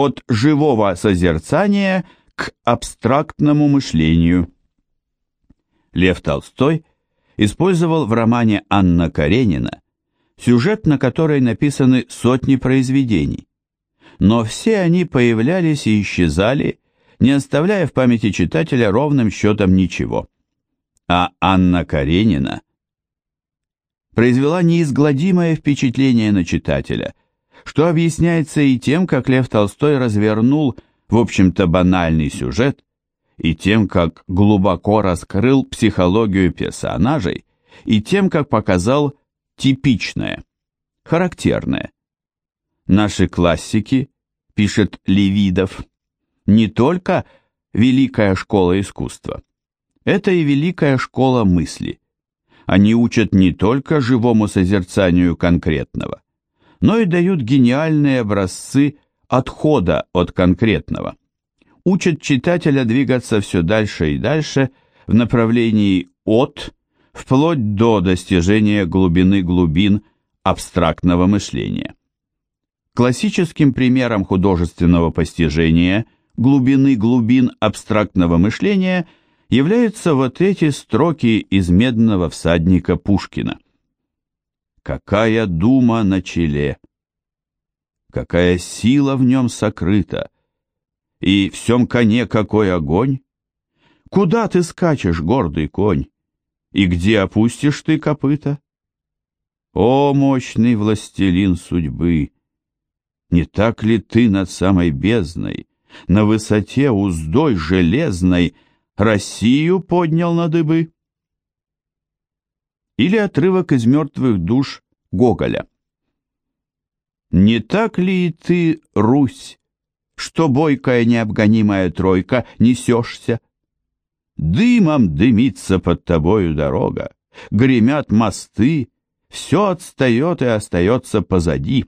от живого созерцания к абстрактному мышлению. Лев Толстой использовал в романе Анна Каренина сюжет, на который написаны сотни произведений, но все они появлялись и исчезали, не оставляя в памяти читателя ровным счетом ничего. А Анна Каренина произвела неизгладимое впечатление на читателя, что объясняется и тем, как Лев Толстой развернул, в общем-то, банальный сюжет, и тем, как глубоко раскрыл психологию персонажей, и тем, как показал типичное, характерное. Наши классики, пишет Левидов, не только великая школа искусства, это и великая школа мысли. Они учат не только живому созерцанию конкретного, но и дают гениальные образцы отхода от конкретного. Учат читателя двигаться все дальше и дальше в направлении от, вплоть до достижения глубины глубин абстрактного мышления. Классическим примером художественного постижения глубины глубин абстрактного мышления являются вот эти строки из «Медного всадника» Пушкина – Какая дума на челе! Какая сила в нем сокрыта! И в всем коне какой огонь! Куда ты скачешь, гордый конь? И где опустишь ты копыта? О, мощный властелин судьбы! Не так ли ты над самой бездной, на высоте уздой железной, Россию поднял на дыбы? Или отрывок из «Мертвых душ» Гоголя. «Не так ли и ты, Русь, что бойкая необгонимая тройка несешься? Дымом дымится под тобою дорога, гремят мосты, все отстает и остается позади.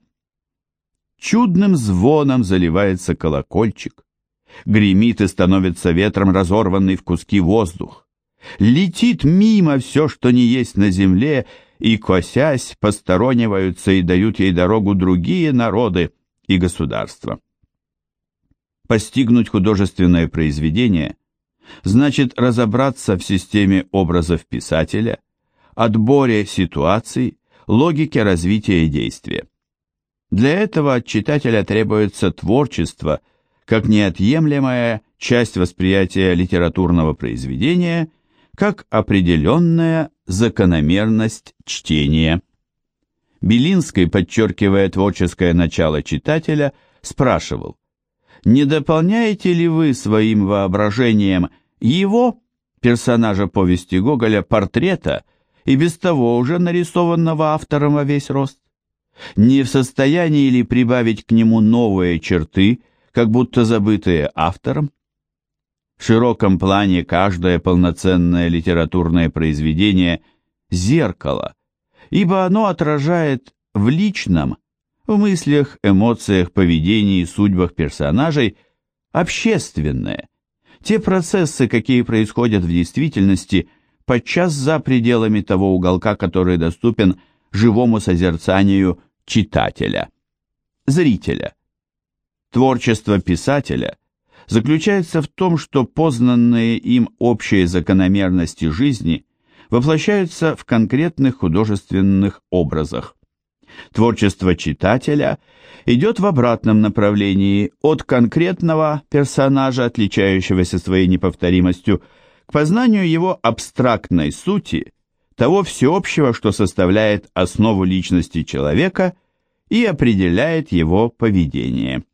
Чудным звоном заливается колокольчик, гремит и становится ветром разорванный в куски воздух. Летит мимо все, что не есть на земле, и, косясь, посторониваются и дают ей дорогу другие народы и государства. Постигнуть художественное произведение значит разобраться в системе образов писателя, отборе ситуаций, логике развития действия. Для этого от читателя требуется творчество как неотъемлемая часть восприятия литературного произведения – как определенная закономерность чтения. Белинский, подчеркивая творческое начало читателя, спрашивал, не дополняете ли вы своим воображением его, персонажа повести Гоголя, портрета, и без того уже нарисованного автором во весь рост? Не в состоянии ли прибавить к нему новые черты, как будто забытые автором? В широком плане каждое полноценное литературное произведение – зеркало, ибо оно отражает в личном, в мыслях, эмоциях, поведении, судьбах персонажей общественное, те процессы, какие происходят в действительности, подчас за пределами того уголка, который доступен живому созерцанию читателя, зрителя. Творчество писателя заключается в том, что познанные им общие закономерности жизни воплощаются в конкретных художественных образах. Творчество читателя идет в обратном направлении от конкретного персонажа, отличающегося своей неповторимостью, к познанию его абстрактной сути, того всеобщего, что составляет основу личности человека и определяет его поведение.